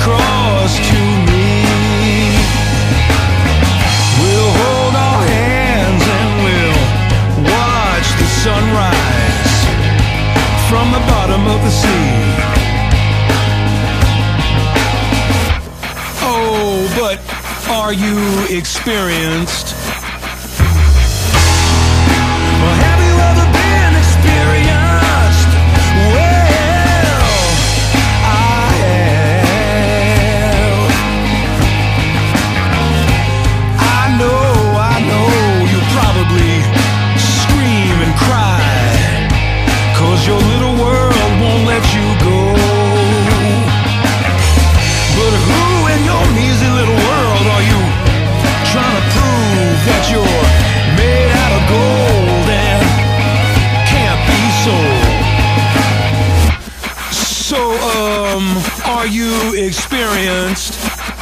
across to me. We'll hold our hands and we'll watch the sunrise from the bottom of the sea. Oh, but are you experienced? Um, are you experienced?